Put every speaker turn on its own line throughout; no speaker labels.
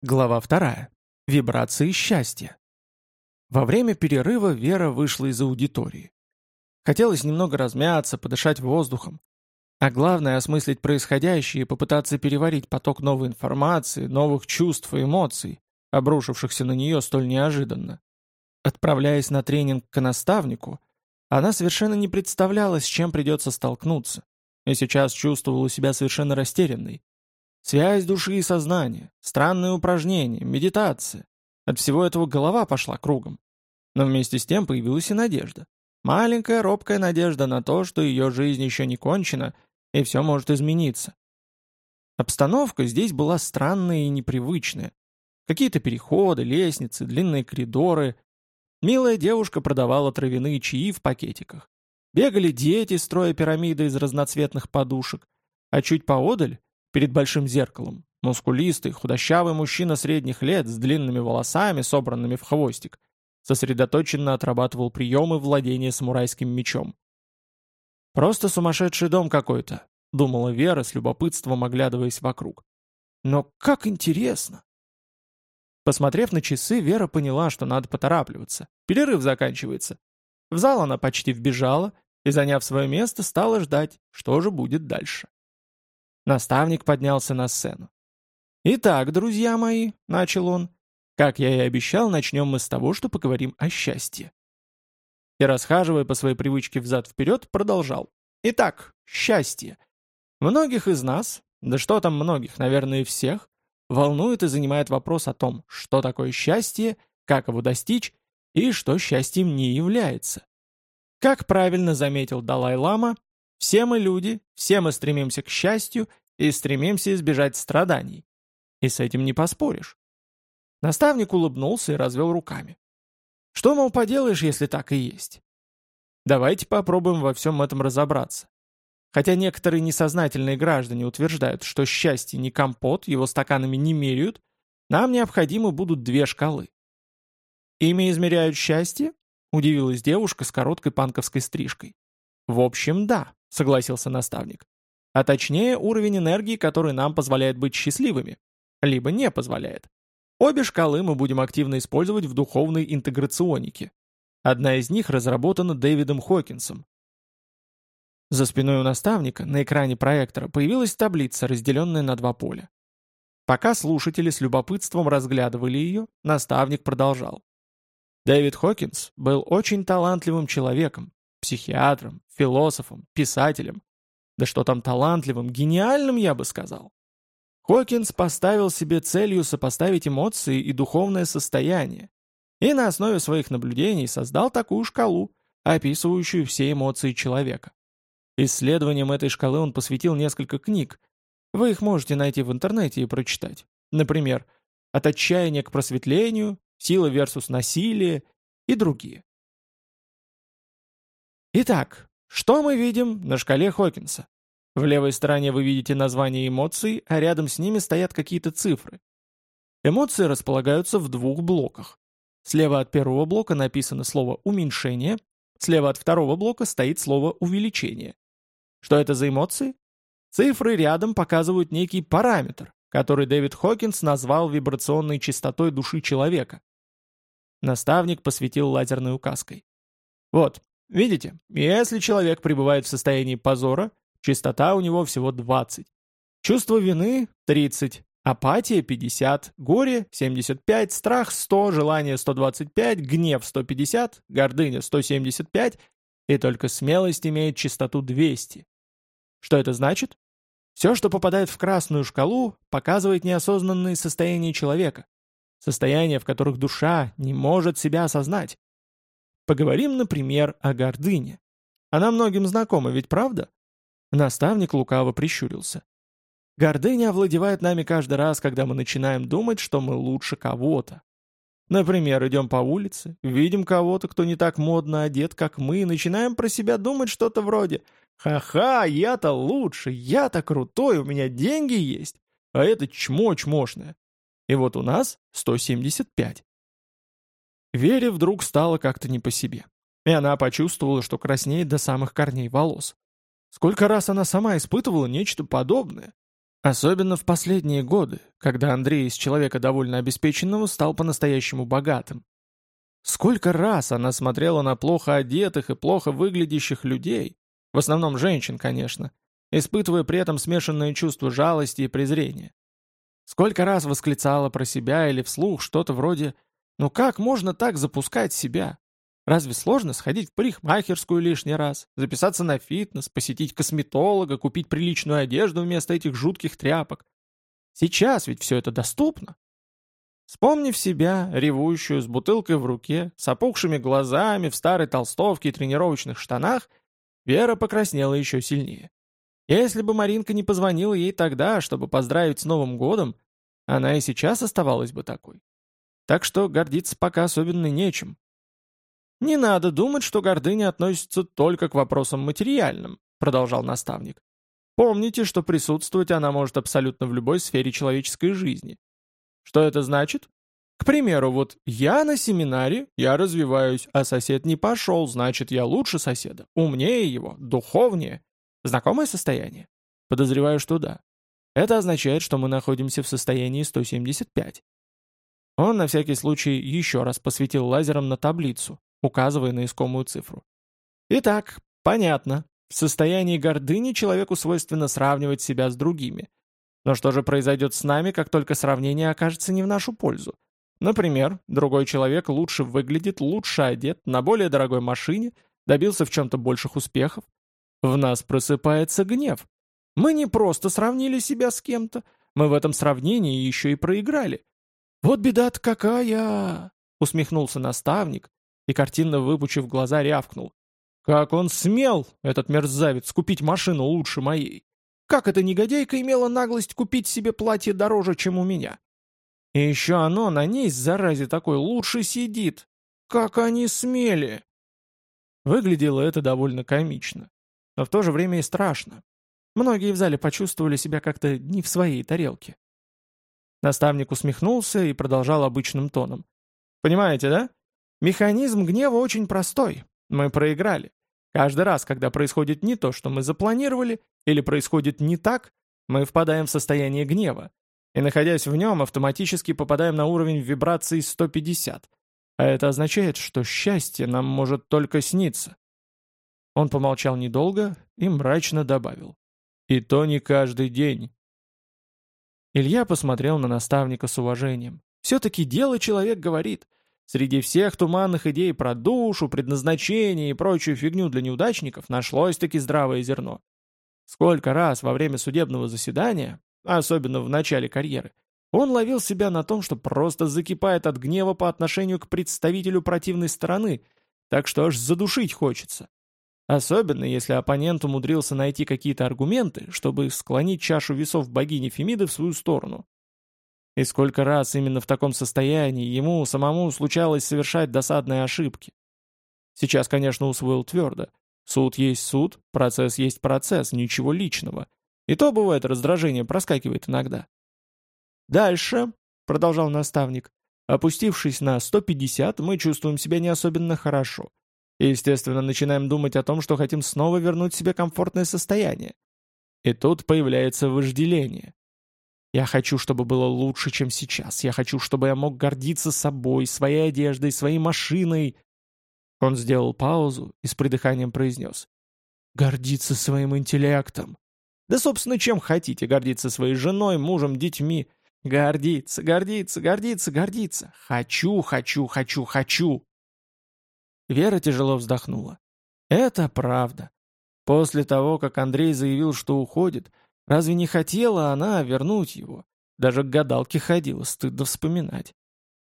Глава вторая. Вибрации счастья. Во время перерыва Вера вышла из аудитории. Хотелось немного размяться, подышать воздухом. А главное — осмыслить происходящее и попытаться переварить поток новой информации, новых чувств и эмоций, обрушившихся на нее столь неожиданно. Отправляясь на тренинг к наставнику, она совершенно не представляла, с чем придется столкнуться, и сейчас чувствовала себя совершенно растерянной. Связь души и сознания, странные упражнения, медитация. От всего этого голова пошла кругом. Но вместе с тем появилась и надежда. Маленькая робкая надежда на то, что ее жизнь еще не кончена, и все может измениться. Обстановка здесь была странная и непривычная. Какие-то переходы, лестницы, длинные коридоры. Милая девушка продавала травяные чаи в пакетиках. Бегали дети, строя пирамиды из разноцветных подушек. А чуть поодаль перед большим зеркалом. Мускулистый, худощавый мужчина средних лет с длинными волосами, собранными в хвостик, сосредоточенно отрабатывал приемы владения самурайским мечом. «Просто сумасшедший дом какой-то», — думала Вера с любопытством, оглядываясь вокруг. «Но как интересно!» Посмотрев на часы, Вера поняла, что надо поторапливаться. Перерыв заканчивается. В зал она почти вбежала и, заняв свое место, стала ждать, что же будет дальше. Наставник поднялся на сцену. «Итак, друзья мои», — начал он, — «как я и обещал, начнем мы с того, что поговорим о счастье». И, расхаживая по своей привычке взад-вперед, продолжал. «Итак, счастье. Многих из нас, да что там многих, наверное, всех, волнует и занимает вопрос о том, что такое счастье, как его достичь и что счастьем не является. Как правильно заметил Далай-Лама, все мы люди, все мы стремимся к счастью и стремимся избежать страданий. И с этим не поспоришь. Наставник улыбнулся и развел руками. Что, мол, поделаешь, если так и есть? Давайте попробуем во всем этом разобраться. Хотя некоторые несознательные граждане утверждают, что счастье не компот, его стаканами не меряют, нам необходимы будут две шкалы. «Ими измеряют счастье?» — удивилась девушка с короткой панковской стрижкой. «В общем, да», — согласился наставник. «А точнее, уровень энергии, который нам позволяет быть счастливыми. Либо не позволяет. Обе шкалы мы будем активно использовать в духовной интеграционике. Одна из них разработана Дэвидом Хокинсом. За спиной у наставника на экране проектора появилась таблица, разделенная на два поля. Пока слушатели с любопытством разглядывали ее, наставник продолжал. Дэвид Хокинс был очень талантливым человеком, психиатром, философом, писателем. Да что там талантливым, гениальным, я бы сказал. Хокинс поставил себе целью сопоставить эмоции и духовное состояние, и на основе своих наблюдений создал такую шкалу, описывающую все эмоции человека. Исследованием этой шкалы он посвятил несколько книг. Вы их можете найти в интернете и прочитать. Например, «От отчаяния к просветлению», «Сила versus насилие» и другие. Итак, что мы видим на шкале Хокинса? В левой стороне вы видите название эмоций, а рядом с ними стоят какие-то цифры. Эмоции располагаются в двух блоках. Слева от первого блока написано слово «уменьшение», слева от второго блока стоит слово «увеличение». Что это за эмоции? Цифры рядом показывают некий параметр, который Дэвид Хокинс назвал вибрационной частотой души человека. Наставник посветил лазерной указкой. Вот, Видите, если человек пребывает в состоянии позора, частота у него всего 20. Чувство вины – 30, апатия – 50, горе – 75, страх – 100, желание – 125, гнев – 150, гордыня – 175, и только смелость имеет частоту 200. Что это значит? Все, что попадает в красную шкалу, показывает неосознанные состояния человека. Состояния, в которых душа не может себя осознать. Поговорим, например, о гордыне. Она многим знакома, ведь правда? Наставник лукаво прищурился. Гордыня овладевает нами каждый раз, когда мы начинаем думать, что мы лучше кого-то. Например, идем по улице, видим кого-то, кто не так модно одет, как мы, и начинаем про себя думать что-то вроде «Ха-ха, я-то лучше, я-то крутой, у меня деньги есть, а это чмо чмошное». И вот у нас 175. Вере вдруг стало как-то не по себе. И она почувствовала, что краснеет до самых корней волос. Сколько раз она сама испытывала нечто подобное. Особенно в последние годы, когда Андрей из человека довольно обеспеченного стал по-настоящему богатым. Сколько раз она смотрела на плохо одетых и плохо выглядящих людей, в основном женщин, конечно, испытывая при этом смешанное чувство жалости и презрения. Сколько раз восклицала про себя или вслух что-то вроде «Ну как можно так запускать себя? Разве сложно сходить в парикмахерскую лишний раз, записаться на фитнес, посетить косметолога, купить приличную одежду вместо этих жутких тряпок? Сейчас ведь все это доступно. Вспомнив себя, ревущую, с бутылкой в руке, с опухшими глазами, в старой толстовке и тренировочных штанах, Вера покраснела еще сильнее. Если бы Маринка не позвонила ей тогда, чтобы поздравить с Новым годом, она и сейчас оставалась бы такой. Так что гордиться пока особенно нечем. «Не надо думать, что гордыня относится только к вопросам материальным», продолжал наставник. «Помните, что присутствовать она может абсолютно в любой сфере человеческой жизни. Что это значит? К примеру, вот я на семинаре, я развиваюсь, а сосед не пошел, значит, я лучше соседа, умнее его, духовнее. Знакомое состояние? Подозреваю, что да. Это означает, что мы находимся в состоянии 175. Он на всякий случай еще раз посветил лазером на таблицу, указывая на искомую цифру. Итак, понятно, в состоянии гордыни человеку свойственно сравнивать себя с другими. Но что же произойдет с нами, как только сравнение окажется не в нашу пользу? Например, другой человек лучше выглядит, лучше одет, на более дорогой машине, добился в чем-то больших успехов. В нас просыпается гнев. Мы не просто сравнили себя с кем-то, мы в этом сравнении еще и проиграли. «Вот беда-то какая!» — усмехнулся наставник, и, картинно выпучив глаза, рявкнул. «Как он смел, этот мерзавец, купить машину лучше моей! Как эта негодяйка имела наглость купить себе платье дороже, чем у меня? И еще оно на ней, заразе такой, лучше сидит! Как они смели!» Выглядело это довольно комично, но в то же время и страшно. Многие в зале почувствовали себя как-то не в своей тарелке. Наставник усмехнулся и продолжал обычным тоном. «Понимаете, да? Механизм гнева очень простой. Мы проиграли. Каждый раз, когда происходит не то, что мы запланировали, или происходит не так, мы впадаем в состояние гнева. И находясь в нем, автоматически попадаем на уровень вибраций 150. А это означает, что счастье нам может только сниться. Он помолчал недолго и мрачно добавил. И то не каждый день. Илья посмотрел на наставника с уважением. Все-таки дело человек говорит. Среди всех туманных идей про душу, предназначение и прочую фигню для неудачников нашлось-таки здравое зерно. Сколько раз во время судебного заседания, особенно в начале карьеры, он ловил себя на том, что просто закипает от гнева по отношению к представителю противной стороны, так что аж задушить хочется. Особенно, если оппонент умудрился найти какие-то аргументы, чтобы склонить чашу весов богини Фемиды в свою сторону. И сколько раз именно в таком состоянии ему самому случалось совершать досадные ошибки. Сейчас, конечно, усвоил твердо. Суд есть суд, процесс есть процесс, ничего личного. И то бывает раздражение проскакивает иногда. «Дальше», — продолжал наставник, опустившись на 150, мы чувствуем себя не особенно хорошо. И, естественно, начинаем думать о том, что хотим снова вернуть себе комфортное состояние. И тут появляется вожделение. Я хочу, чтобы было лучше, чем сейчас. Я хочу, чтобы я мог гордиться собой, своей одеждой, своей машиной. Он сделал паузу и с придыханием произнес. Гордиться своим интеллектом. Да, собственно, чем хотите гордиться своей женой, мужем, детьми. Гордиться, гордиться, гордиться, гордиться. Хочу, хочу, хочу, хочу. Вера тяжело вздохнула. Это правда. После того, как Андрей заявил, что уходит, Разве не хотела она вернуть его? Даже к гадалке ходила, стыдно вспоминать.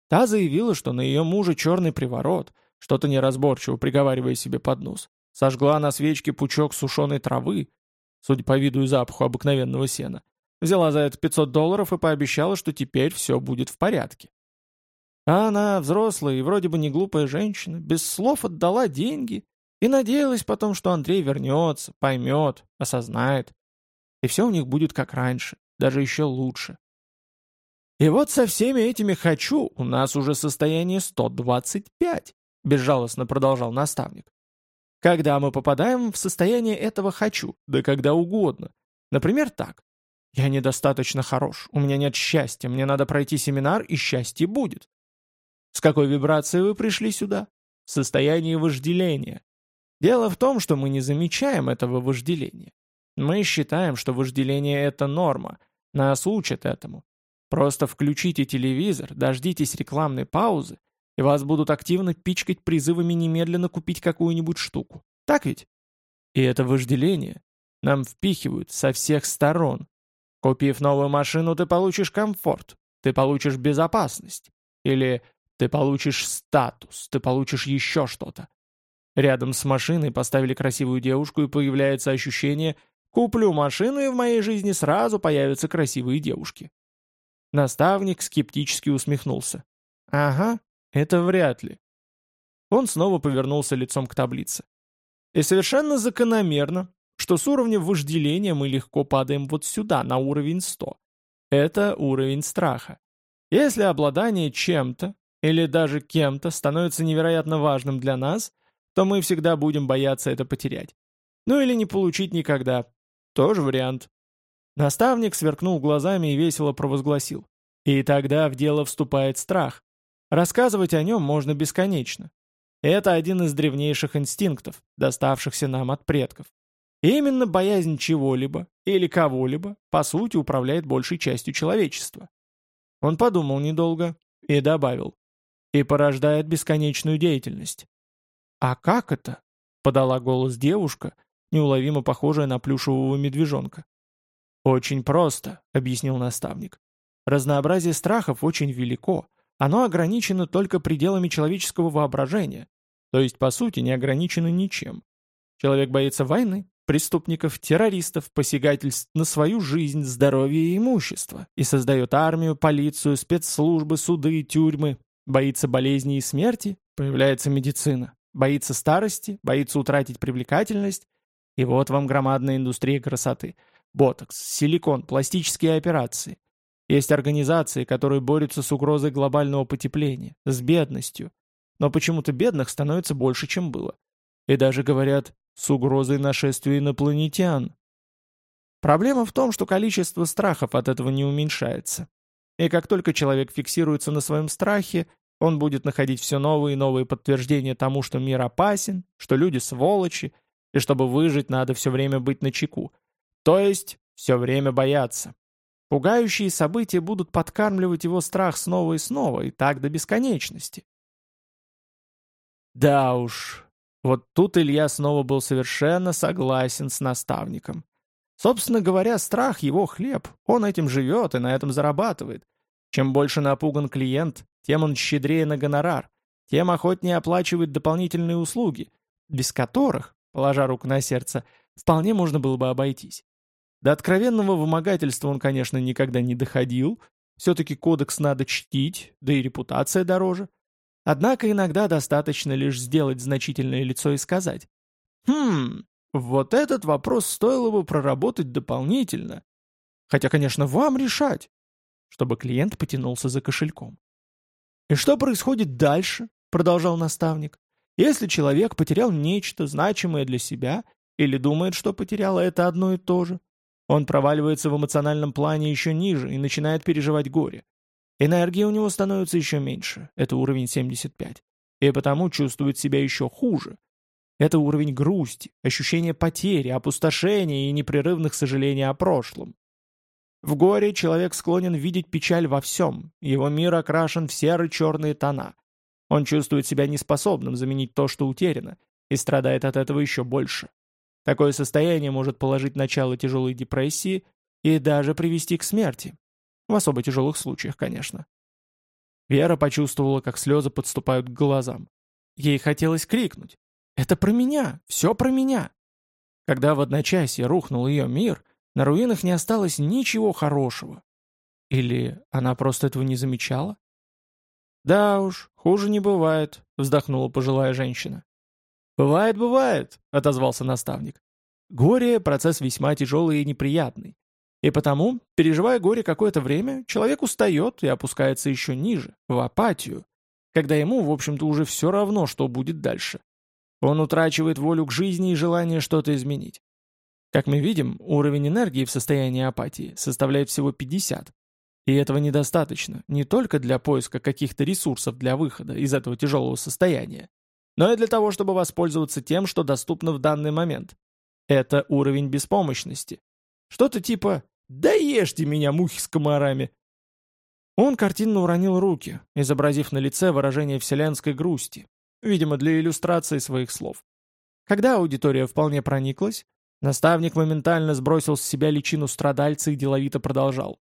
Та заявила, что на ее мужа черный приворот, что-то неразборчиво приговаривая себе под нос. Сожгла на свечке пучок сушеной травы, судя по виду и запаху обыкновенного сена. Взяла за это 500 долларов и пообещала, что теперь все будет в порядке. А она, взрослая и вроде бы не глупая женщина, без слов отдала деньги и надеялась потом, что Андрей вернется, поймет, осознает и все у них будет как раньше, даже еще лучше. И вот со всеми этими «хочу» у нас уже состояние 125, безжалостно продолжал наставник. Когда мы попадаем в состояние этого «хочу», да когда угодно. Например, так. Я недостаточно хорош, у меня нет счастья, мне надо пройти семинар, и счастье будет. С какой вибрацией вы пришли сюда? В состоянии вожделения. Дело в том, что мы не замечаем этого вожделения. Мы считаем, что вожделение — это норма. Нас учат этому. Просто включите телевизор, дождитесь рекламной паузы, и вас будут активно пичкать призывами немедленно купить какую-нибудь штуку. Так ведь? И это вожделение нам впихивают со всех сторон. Купив новую машину, ты получишь комфорт, ты получишь безопасность. Или ты получишь статус, ты получишь еще что-то. Рядом с машиной поставили красивую девушку, и появляется ощущение «куплю машину, и в моей жизни сразу появятся красивые девушки». Наставник скептически усмехнулся. «Ага, это вряд ли». Он снова повернулся лицом к таблице. И совершенно закономерно, что с уровня вожделения мы легко падаем вот сюда, на уровень 100. Это уровень страха. Если обладание чем-то или даже кем-то становится невероятно важным для нас, то мы всегда будем бояться это потерять. Ну или не получить никогда. Тоже вариант. Наставник сверкнул глазами и весело провозгласил. И тогда в дело вступает страх. Рассказывать о нем можно бесконечно. Это один из древнейших инстинктов, доставшихся нам от предков. И именно боязнь чего-либо или кого-либо, по сути, управляет большей частью человечества. Он подумал недолго и добавил. И порождает бесконечную деятельность. «А как это?» — подала голос девушка, неуловимо похожая на плюшевого медвежонка. «Очень просто», — объяснил наставник. «Разнообразие страхов очень велико. Оно ограничено только пределами человеческого воображения, то есть, по сути, не ограничено ничем. Человек боится войны, преступников, террористов, посягательств на свою жизнь, здоровье и имущество, и создает армию, полицию, спецслужбы, суды, тюрьмы, боится болезней и смерти, появляется медицина, боится старости, боится утратить привлекательность, и вот вам громадная индустрия красоты. Ботокс, силикон, пластические операции. Есть организации, которые борются с угрозой глобального потепления, с бедностью. Но почему-то бедных становится больше, чем было. И даже, говорят, с угрозой нашествия инопланетян. Проблема в том, что количество страхов от этого не уменьшается. И как только человек фиксируется на своем страхе, он будет находить все новые и новые подтверждения тому, что мир опасен, что люди сволочи, и чтобы выжить, надо все время быть на чеку. То есть, все время бояться. Пугающие события будут подкармливать его страх снова и снова, и так до бесконечности. Да уж, вот тут Илья снова был совершенно согласен с наставником. Собственно говоря, страх — его хлеб, он этим живет и на этом зарабатывает. Чем больше напуган клиент, тем он щедрее на гонорар, тем охотнее оплачивает дополнительные услуги, без которых, положа руку на сердце, вполне можно было бы обойтись. До откровенного вымогательства он, конечно, никогда не доходил, все-таки кодекс надо чтить, да и репутация дороже. Однако иногда достаточно лишь сделать значительное лицо и сказать «Хм, вот этот вопрос стоило бы проработать дополнительно. Хотя, конечно, вам решать», чтобы клиент потянулся за кошельком. «И что происходит дальше?» — продолжал наставник. «Если человек потерял нечто значимое для себя или думает, что потерял, это одно и то же, он проваливается в эмоциональном плане еще ниже и начинает переживать горе. Энергии у него становится еще меньше, это уровень 75, и потому чувствует себя еще хуже. Это уровень грусти, ощущение потери, опустошения и непрерывных сожалений о прошлом. В горе человек склонен видеть печаль во всем, его мир окрашен в серо-черные тона. Он чувствует себя неспособным заменить то, что утеряно, и страдает от этого еще больше. Такое состояние может положить начало тяжелой депрессии и даже привести к смерти. В особо тяжелых случаях, конечно. Вера почувствовала, как слезы подступают к глазам. Ей хотелось крикнуть. «Это про меня! Все про меня!» Когда в одночасье рухнул ее мир, на руинах не осталось ничего хорошего. Или она просто этого не замечала? «Да уж, хуже не бывает», — вздохнула пожилая женщина. «Бывает, бывает», — отозвался наставник. «Горе — процесс весьма тяжелый и неприятный. И потому, переживая горе какое-то время, человек устает и опускается еще ниже, в апатию, когда ему, в общем-то, уже все равно, что будет дальше. Он утрачивает волю к жизни и желание что-то изменить. Как мы видим, уровень энергии в состоянии апатии составляет всего 50. И этого недостаточно не только для поиска каких-то ресурсов для выхода из этого тяжелого состояния, но и для того, чтобы воспользоваться тем, что доступно в данный момент. Это уровень беспомощности. Что-то типа «Да ешьте меня, мухи с комарами!» Он картинно уронил руки, изобразив на лице выражение вселенской грусти, видимо, для иллюстрации своих слов. Когда аудитория вполне прониклась, наставник моментально сбросил с себя личину страдальца и деловито продолжал.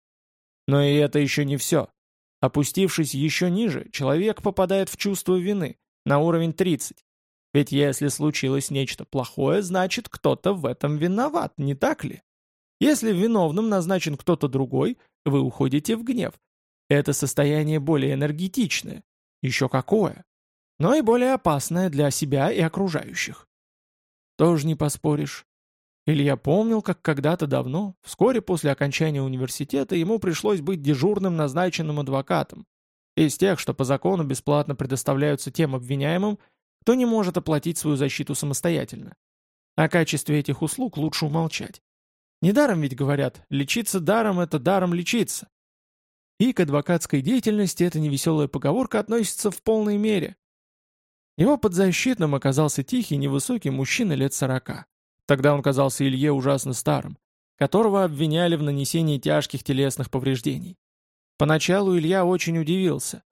Но и это еще не все. Опустившись еще ниже, человек попадает в чувство вины, на уровень 30. Ведь если случилось нечто плохое, значит кто-то в этом виноват, не так ли? Если виновным назначен кто-то другой, вы уходите в гнев. Это состояние более энергетичное. Еще какое. Но и более опасное для себя и окружающих. Тоже не поспоришь. Илья помнил, как когда-то давно, вскоре после окончания университета, ему пришлось быть дежурным назначенным адвокатом. Из тех, что по закону бесплатно предоставляются тем обвиняемым, кто не может оплатить свою защиту самостоятельно. О качестве этих услуг лучше умолчать. Недаром ведь говорят, лечиться даром – это даром лечиться. И к адвокатской деятельности эта невеселая поговорка относится в полной мере. Его подзащитным оказался тихий, невысокий мужчина лет сорока. Тогда он казался Илье ужасно старым, которого обвиняли в нанесении тяжких телесных повреждений. Поначалу Илья очень удивился.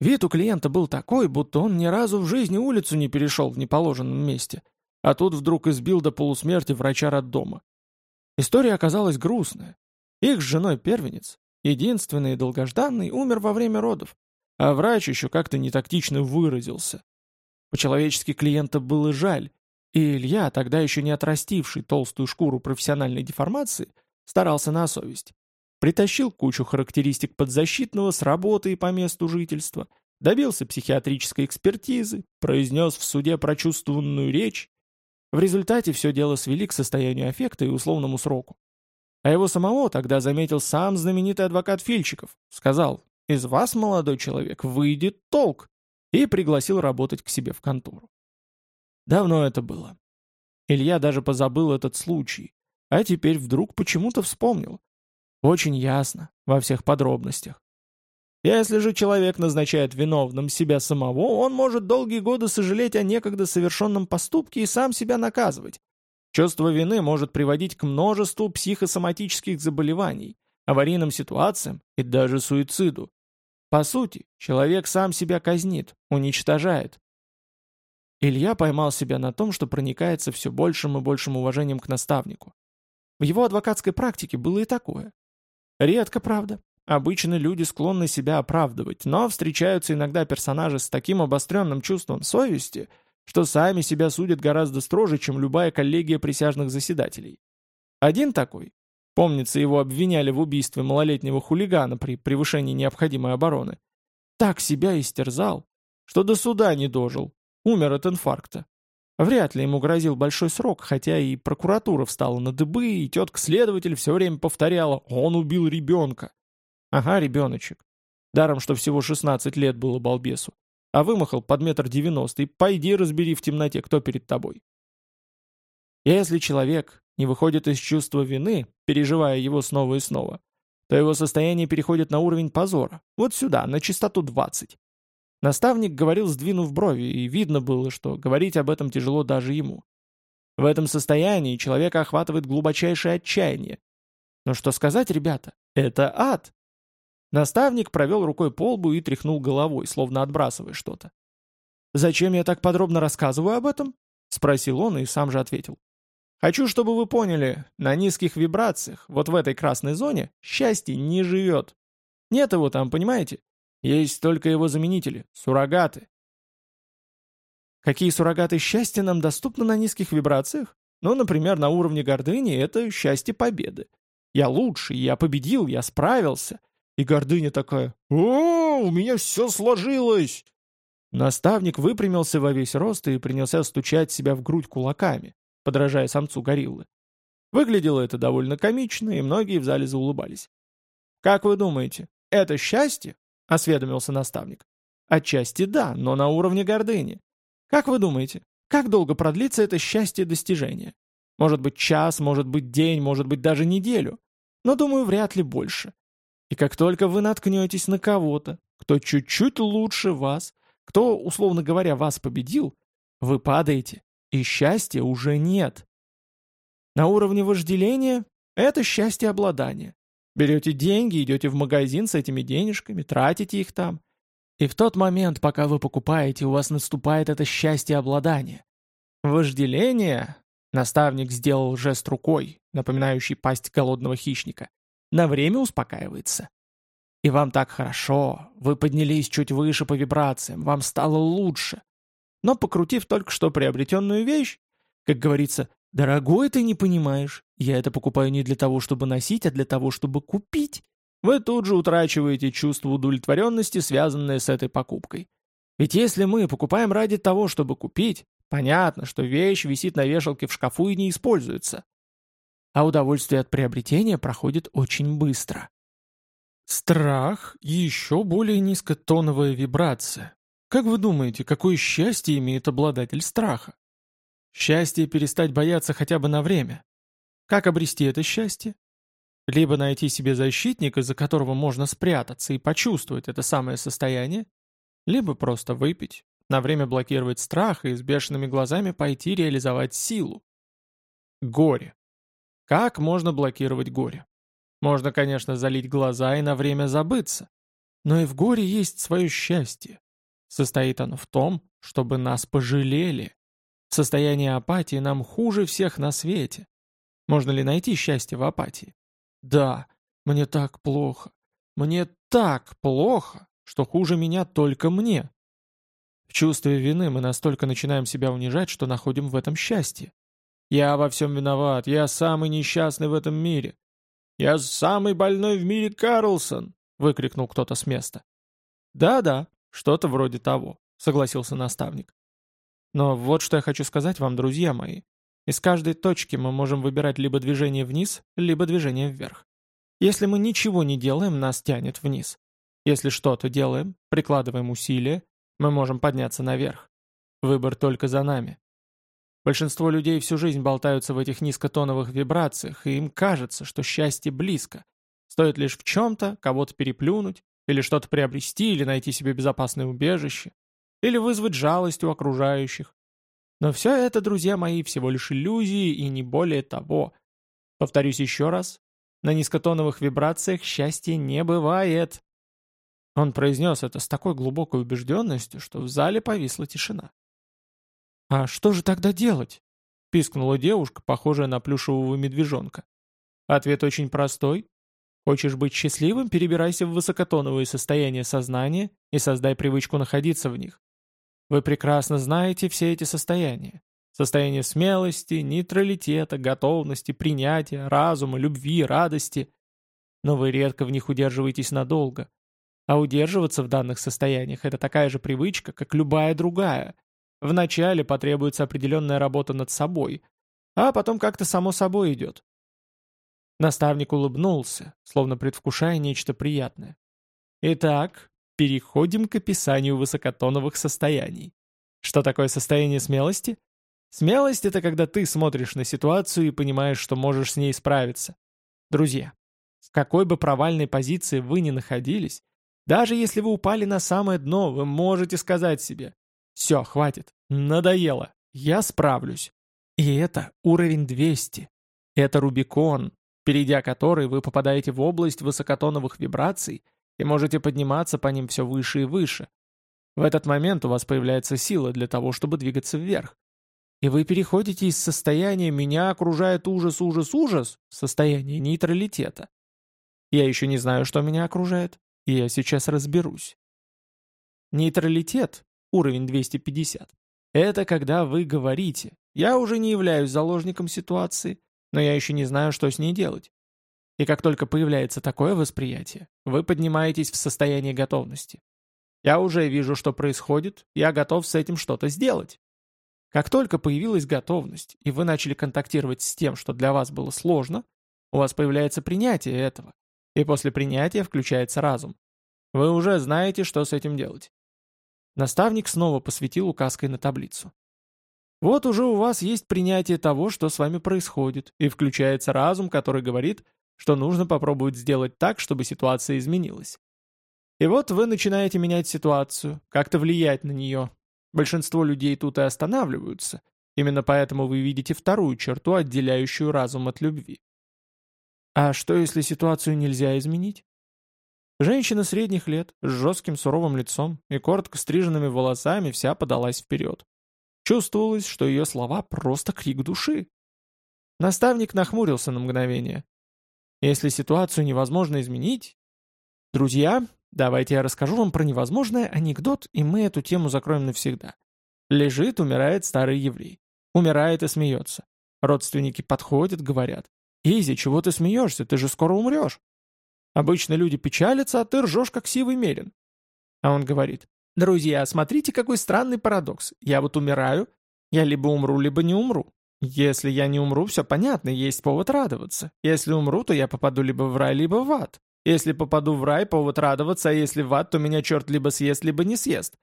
Вид у клиента был такой, будто он ни разу в жизни улицу не перешел в неположенном месте, а тут вдруг избил до полусмерти врача роддома. История оказалась грустная. Их с женой первенец, единственный и долгожданный, умер во время родов, а врач еще как-то нетактично выразился. По-человечески клиента было жаль, и Илья, тогда еще не отрастивший толстую шкуру профессиональной деформации, старался на совесть. Притащил кучу характеристик подзащитного с работы и по месту жительства, добился психиатрической экспертизы, произнес в суде прочувствованную речь. В результате все дело свели к состоянию аффекта и условному сроку. А его самого тогда заметил сам знаменитый адвокат Фильчиков. Сказал, из вас, молодой человек, выйдет толк. И пригласил работать к себе в контору. Давно это было. Илья даже позабыл этот случай, а теперь вдруг почему-то вспомнил. Очень ясно, во всех подробностях. Если же человек назначает виновным себя самого, он может долгие годы сожалеть о некогда совершенном поступке и сам себя наказывать. Чувство вины может приводить к множеству психосоматических заболеваний, аварийным ситуациям и даже суициду. По сути, человек сам себя казнит, уничтожает, Илья поймал себя на том, что проникается все большим и большим уважением к наставнику. В его адвокатской практике было и такое. Редко, правда. Обычно люди склонны себя оправдывать, но встречаются иногда персонажи с таким обостренным чувством совести, что сами себя судят гораздо строже, чем любая коллегия присяжных заседателей. Один такой, помнится, его обвиняли в убийстве малолетнего хулигана при превышении необходимой обороны, так себя истерзал, что до суда не дожил, Умер от инфаркта. Вряд ли ему грозил большой срок, хотя и прокуратура встала на дыбы, и тетка-следователь все время повторяла «Он убил ребенка». Ага, ребеночек. Даром, что всего 16 лет было балбесу. А вымахал под метр девяносто, и пойди разбери в темноте, кто перед тобой. Если человек не выходит из чувства вины, переживая его снова и снова, то его состояние переходит на уровень позора. Вот сюда, на частоту 20. Наставник говорил, сдвинув брови, и видно было, что говорить об этом тяжело даже ему. В этом состоянии человека охватывает глубочайшее отчаяние. Но что сказать, ребята, это ад. Наставник провел рукой по лбу и тряхнул головой, словно отбрасывая что-то. «Зачем я так подробно рассказываю об этом?» — спросил он и сам же ответил. «Хочу, чтобы вы поняли, на низких вибрациях, вот в этой красной зоне, счастье не живет. Нет его там, понимаете? Есть только его заменители, суррогаты. Какие суррогаты счастья нам доступны на низких вибрациях? Ну, например, на уровне гордыни это счастье победы. Я лучший, я победил, я справился. И гордыня такая «О, у меня все сложилось!» Наставник выпрямился во весь рост и принялся стучать себя в грудь кулаками, подражая самцу гориллы. Выглядело это довольно комично, и многие в зале заулыбались. «Как вы думаете, это счастье?» — осведомился наставник. «Отчасти да, но на уровне гордыни. Как вы думаете, как долго продлится это счастье достижения? Может быть час, может быть день, может быть даже неделю. Но, думаю, вряд ли больше. И как только вы наткнетесь на кого-то, кто чуть-чуть лучше вас, кто, условно говоря, вас победил, вы падаете, и счастья уже нет. На уровне вожделения – это счастье обладания. Берете деньги, идете в магазин с этими денежками, тратите их там. И в тот момент, пока вы покупаете, у вас наступает это счастье обладания. Вожделение, наставник сделал жест рукой, напоминающий пасть голодного хищника, на время успокаивается. И вам так хорошо, вы поднялись чуть выше по вибрациям, вам стало лучше. Но покрутив только что приобретенную вещь, как говорится, «Дорогой, ты не понимаешь, я это покупаю не для того, чтобы носить, а для того, чтобы купить», вы тут же утрачиваете чувство удовлетворенности, связанное с этой покупкой. Ведь если мы покупаем ради того, чтобы купить, понятно, что вещь висит на вешалке в шкафу и не используется. А удовольствие от приобретения проходит очень быстро. Страх – еще более низкотоновая вибрация. Как вы думаете, какое счастье имеет обладатель страха? Счастье перестать бояться хотя бы на время. Как обрести это счастье? Либо найти себе защитника, за которого можно спрятаться и почувствовать это самое состояние, либо просто выпить, на время блокировать страх и с бешеными глазами пойти реализовать силу. Горе. Как можно блокировать горе? Можно, конечно, залить глаза и на время забыться. Но и в горе есть свое счастье. Состоит оно в том, чтобы нас пожалели. В состоянии апатии нам хуже всех на свете. Можно ли найти счастье в апатии? Да, мне так плохо. Мне так плохо, что хуже меня только мне. В чувстве вины мы настолько начинаем себя унижать, что находим в этом счастье. Я во всем виноват, я самый несчастный в этом мире. «Я самый больной в мире Карлсон!» — выкрикнул кто-то с места. «Да-да, что-то вроде того», — согласился наставник. «Но вот что я хочу сказать вам, друзья мои. Из каждой точки мы можем выбирать либо движение вниз, либо движение вверх. Если мы ничего не делаем, нас тянет вниз. Если что-то делаем, прикладываем усилия, мы можем подняться наверх. Выбор только за нами. Большинство людей всю жизнь болтаются в этих низкотоновых вибрациях, и им кажется, что счастье близко. Стоит лишь в чем-то кого-то переплюнуть, или что-то приобрести, или найти себе безопасное убежище, или вызвать жалость у окружающих. Но все это, друзья мои, всего лишь иллюзии и не более того. Повторюсь еще раз, на низкотоновых вибрациях счастья не бывает. Он произнес это с такой глубокой убежденностью, что в зале повисла тишина. «А что же тогда делать?» — пискнула девушка, похожая на плюшевого медвежонка. Ответ очень простой. Хочешь быть счастливым, перебирайся в высокотоновые состояния сознания и создай привычку находиться в них. Вы прекрасно знаете все эти состояния. Состояние смелости, нейтралитета, готовности, принятия, разума, любви, радости. Но вы редко в них удерживаетесь надолго. А удерживаться в данных состояниях – это такая же привычка, как любая другая. Вначале потребуется определенная работа над собой, а потом как-то само собой идет. Наставник улыбнулся, словно предвкушая нечто приятное. Итак, переходим к описанию высокотоновых состояний. Что такое состояние смелости? Смелость — это когда ты смотришь на ситуацию и понимаешь, что можешь с ней справиться. Друзья, в какой бы провальной позиции вы ни находились, даже если вы упали на самое дно, вы можете сказать себе все, хватит. Надоело. Я справлюсь. И это уровень 200. Это Рубикон, перейдя который вы попадаете в область высокотоновых вибраций и можете подниматься по ним все выше и выше. В этот момент у вас появляется сила для того, чтобы двигаться вверх. И вы переходите из состояния «меня окружает ужас, ужас, ужас» в состояние нейтралитета. Я еще не знаю, что меня окружает, и я сейчас разберусь. Нейтралитет уровень 250. Это когда вы говорите, я уже не являюсь заложником ситуации, но я еще не знаю, что с ней делать. И как только появляется такое восприятие, вы поднимаетесь в состояние готовности. Я уже вижу, что происходит, я готов с этим что-то сделать. Как только появилась готовность, и вы начали контактировать с тем, что для вас было сложно, у вас появляется принятие этого, и после принятия включается разум. Вы уже знаете, что с этим делать. Наставник снова посветил указкой на таблицу. Вот уже у вас есть принятие того, что с вами происходит, и включается разум, который говорит, что нужно попробовать сделать так, чтобы ситуация изменилась. И вот вы начинаете менять ситуацию, как-то влиять на нее. Большинство людей тут и останавливаются. Именно поэтому вы видите вторую черту, отделяющую разум от любви. А что, если ситуацию нельзя изменить? Женщина средних лет, с жестким суровым лицом и коротко стриженными волосами вся подалась вперед. Чувствовалось, что ее слова просто крик души. Наставник нахмурился на мгновение. Если ситуацию невозможно изменить... Друзья, давайте я расскажу вам про невозможный анекдот, и мы эту тему закроем навсегда. Лежит, умирает старый еврей. Умирает и смеется. Родственники подходят, говорят. «Изи, чего ты смеешься? Ты же скоро умрешь». Обычно люди печалятся, а ты ржешь, как сивый мерин. А он говорит, «Друзья, смотрите, какой странный парадокс. Я вот умираю, я либо умру, либо не умру. Если я не умру, все понятно, есть повод радоваться. Если умру, то я попаду либо в рай, либо в ад. Если попаду в рай, повод радоваться, а если в ад, то меня черт либо съест, либо не съест.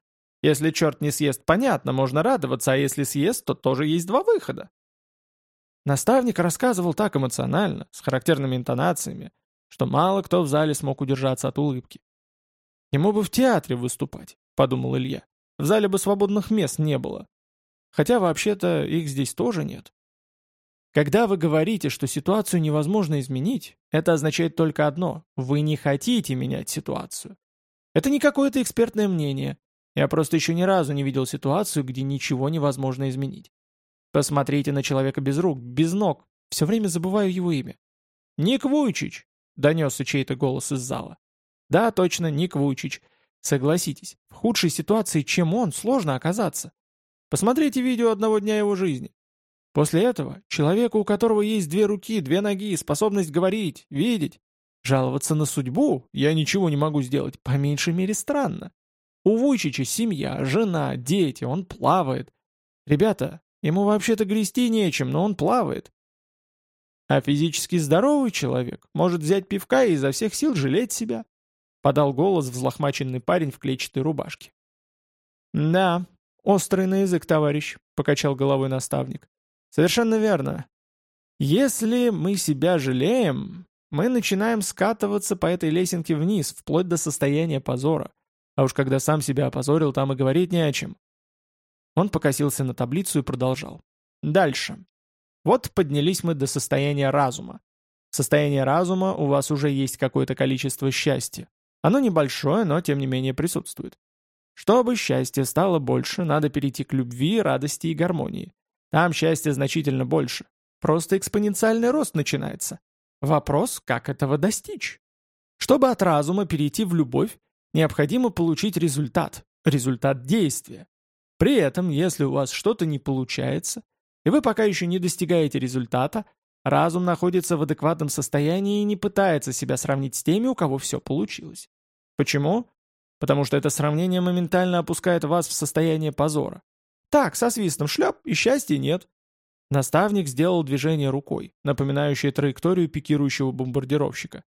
Если черт не съест, понятно, можно радоваться, а если съест, то тоже есть два выхода. Наставник рассказывал так эмоционально, с характерными интонациями, что мало кто в зале смог удержаться от улыбки. «Ему бы в театре выступать», — подумал Илья. «В зале бы свободных мест не было. Хотя вообще-то их здесь тоже нет». Когда вы говорите, что ситуацию невозможно изменить, это означает только одно – вы не хотите менять ситуацию. Это не какое-то экспертное мнение. Я просто еще ни разу не видел ситуацию, где ничего невозможно изменить. Посмотрите на человека без рук, без ног. Все время забываю его имя. «Ник Вуйчич!» — донесся чей-то голос из зала. «Да, точно, Ник Вуйчич. Согласитесь, в худшей ситуации, чем он, сложно оказаться. Посмотрите видео одного дня его жизни. После этого человеку, у которого есть две руки, две ноги, способность говорить, видеть, жаловаться на судьбу, я ничего не могу сделать, по меньшей мере странно. У Вуйчича семья, жена, дети, он плавает. Ребята, Ему вообще-то грести нечем, но он плавает. А физически здоровый человек может взять пивка и изо всех сил жалеть себя. Подал голос взлохмаченный парень в клетчатой рубашке. «Да, острый на язык, товарищ», — покачал головой наставник. «Совершенно верно. Если мы себя жалеем, мы начинаем скатываться по этой лесенке вниз, вплоть до состояния позора. А уж когда сам себя опозорил, там и говорить не о чем. Он покосился на таблицу и продолжал. Дальше. Вот поднялись мы до состояния разума. В состоянии разума у вас уже есть какое-то количество счастья. Оно небольшое, но тем не менее присутствует. Чтобы счастье стало больше, надо перейти к любви, радости и гармонии. Там счастье значительно больше. Просто экспоненциальный рост начинается. Вопрос, как этого достичь? Чтобы от разума перейти в любовь, необходимо получить результат, результат действия. При этом, если у вас что-то не получается, и вы пока еще не достигаете результата, разум находится в адекватном состоянии и не пытается себя сравнить с теми, у кого все получилось. Почему? Потому что это сравнение моментально опускает вас в состояние позора. Так, со свистом шлеп, и счастья нет. Наставник сделал движение рукой, напоминающее траекторию пикирующего бомбардировщика.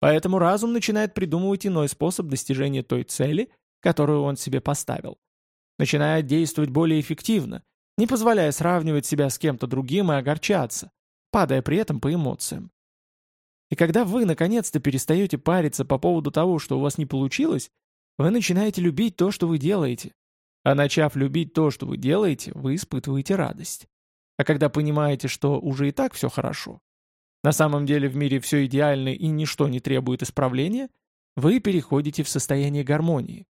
Поэтому разум начинает придумывать иной способ достижения той цели, которую он себе поставил начинает действовать более эффективно, не позволяя сравнивать себя с кем-то другим и огорчаться, падая при этом по эмоциям. И когда вы наконец-то перестаете париться по поводу того, что у вас не получилось, вы начинаете любить то, что вы делаете. А начав любить то, что вы делаете, вы испытываете радость. А когда понимаете, что уже и так все хорошо, на самом деле в мире все идеально и ничто не требует исправления, вы переходите в состояние гармонии,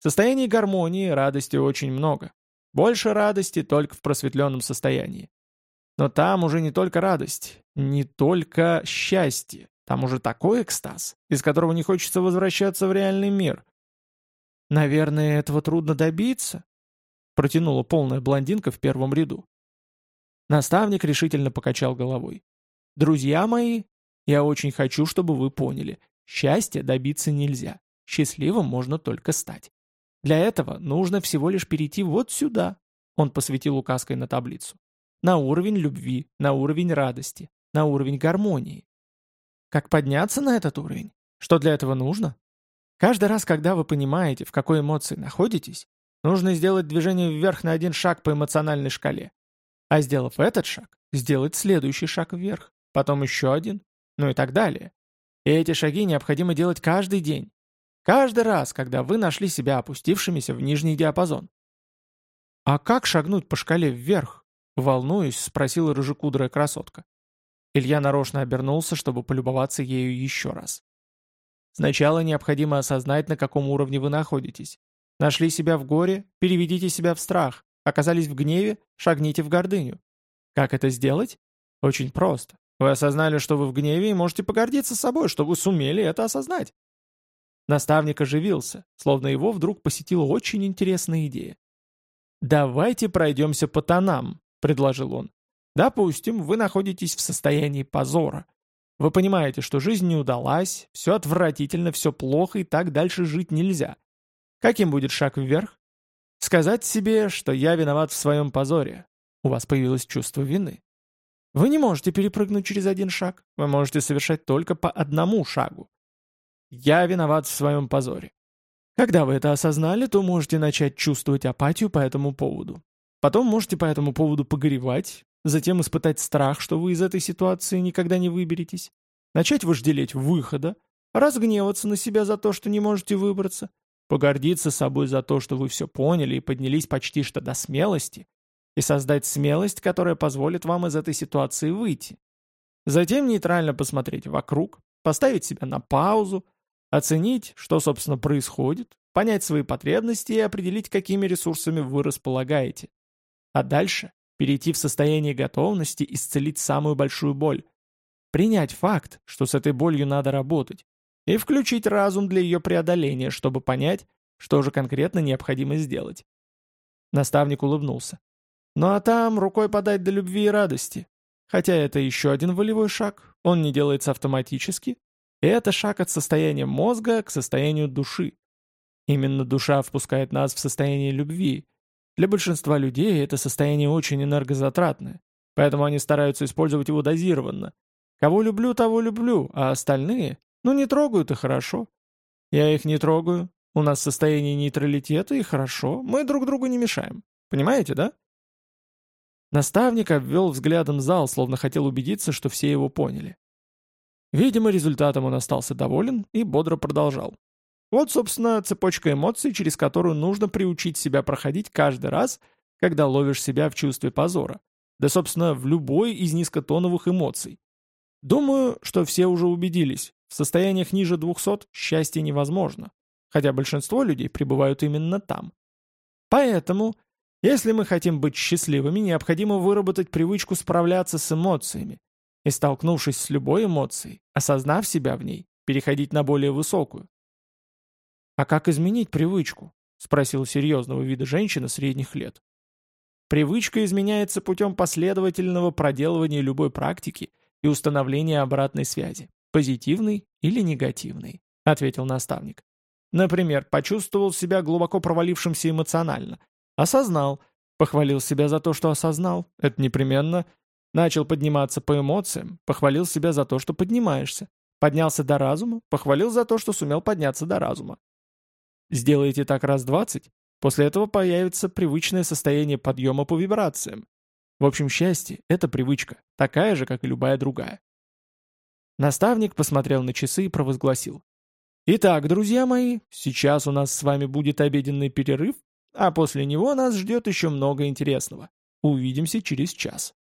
состоянии гармонии радости очень много. Больше радости только в просветленном состоянии. Но там уже не только радость, не только счастье, там уже такой экстаз, из которого не хочется возвращаться в реальный мир. «Наверное, этого трудно добиться», — протянула полная блондинка в первом ряду. Наставник решительно покачал головой. «Друзья мои, я очень хочу, чтобы вы поняли, счастья добиться нельзя, счастливым можно только стать. Для этого нужно всего лишь перейти вот сюда, он посветил указкой на таблицу, на уровень любви, на уровень радости, на уровень гармонии. Как подняться на этот уровень? Что для этого нужно? Каждый раз, когда вы понимаете, в какой эмоции находитесь, нужно сделать движение вверх на один шаг по эмоциональной шкале. А сделав этот шаг, сделать следующий шаг вверх, потом еще один, ну и так далее. И эти шаги необходимо делать каждый день. Каждый раз, когда вы нашли себя опустившимися в нижний диапазон. «А как шагнуть по шкале вверх?» Волнуюсь, спросила рыжекудрая красотка. Илья нарочно обернулся, чтобы полюбоваться ею еще раз. Сначала необходимо осознать, на каком уровне вы находитесь. Нашли себя в горе, переведите себя в страх. Оказались в гневе, шагните в гордыню. Как это сделать? Очень просто. Вы осознали, что вы в гневе, и можете погордиться собой, что вы сумели это осознать. Наставник оживился, словно его вдруг посетила очень интересная идея. «Давайте пройдемся по тонам», — предложил он. «Допустим, вы находитесь в состоянии позора. Вы понимаете, что жизнь не удалась, все отвратительно, все плохо, и так дальше жить нельзя. Каким будет шаг вверх? Сказать себе, что я виноват в своем позоре. У вас появилось чувство вины. Вы не можете перепрыгнуть через один шаг, вы можете совершать только по одному шагу. Я виноват в своем позоре. Когда вы это осознали, то можете начать чувствовать апатию по этому поводу. Потом можете по этому поводу погоревать, затем испытать страх, что вы из этой ситуации никогда не выберетесь, начать вожделеть выхода, разгневаться на себя за то, что не можете выбраться, погордиться собой за то, что вы все поняли и поднялись почти что до смелости, и создать смелость, которая позволит вам из этой ситуации выйти. Затем нейтрально посмотреть вокруг, поставить себя на паузу, оценить, что, собственно, происходит, понять свои потребности и определить, какими ресурсами вы располагаете. А дальше перейти в состояние готовности исцелить самую большую боль. Принять факт, что с этой болью надо работать, и включить разум для ее преодоления, чтобы понять, что же конкретно необходимо сделать. Наставник улыбнулся. Ну а там рукой подать до любви и радости. Хотя это еще один волевой шаг, он не делается автоматически, и это шаг от состояния мозга к состоянию души. Именно душа впускает нас в состояние любви. Для большинства людей это состояние очень энергозатратное, поэтому они стараются использовать его дозированно. Кого люблю, того люблю, а остальные, ну не трогают и хорошо. Я их не трогаю, у нас состояние нейтралитета и хорошо, мы друг другу не мешаем. Понимаете, да? Наставник обвел взглядом зал, словно хотел убедиться, что все его поняли. Видимо, результатом он остался доволен и бодро продолжал. Вот, собственно, цепочка эмоций, через которую нужно приучить себя проходить каждый раз, когда ловишь себя в чувстве позора. Да, собственно, в любой из низкотоновых эмоций. Думаю, что все уже убедились, в состояниях ниже 200 счастье невозможно, хотя большинство людей пребывают именно там. Поэтому если мы хотим быть счастливыми, необходимо выработать привычку справляться с эмоциями и, столкнувшись с любой эмоцией, осознав себя в ней, переходить на более высокую. «А как изменить привычку?» — спросила серьезного вида женщина средних лет. «Привычка изменяется путем последовательного проделывания любой практики и установления обратной связи, позитивной или негативной», — ответил наставник. Например, почувствовал себя глубоко провалившимся эмоционально, Осознал. Похвалил себя за то, что осознал. Это непременно. Начал подниматься по эмоциям. Похвалил себя за то, что поднимаешься. Поднялся до разума. Похвалил за то, что сумел подняться до разума. Сделайте так раз двадцать. После этого появится привычное состояние подъема по вибрациям. В общем, счастье — это привычка, такая же, как и любая другая. Наставник посмотрел на часы и провозгласил. «Итак, друзья мои, сейчас у нас с вами будет обеденный перерыв, а после него нас ждет еще много интересного. Увидимся через час.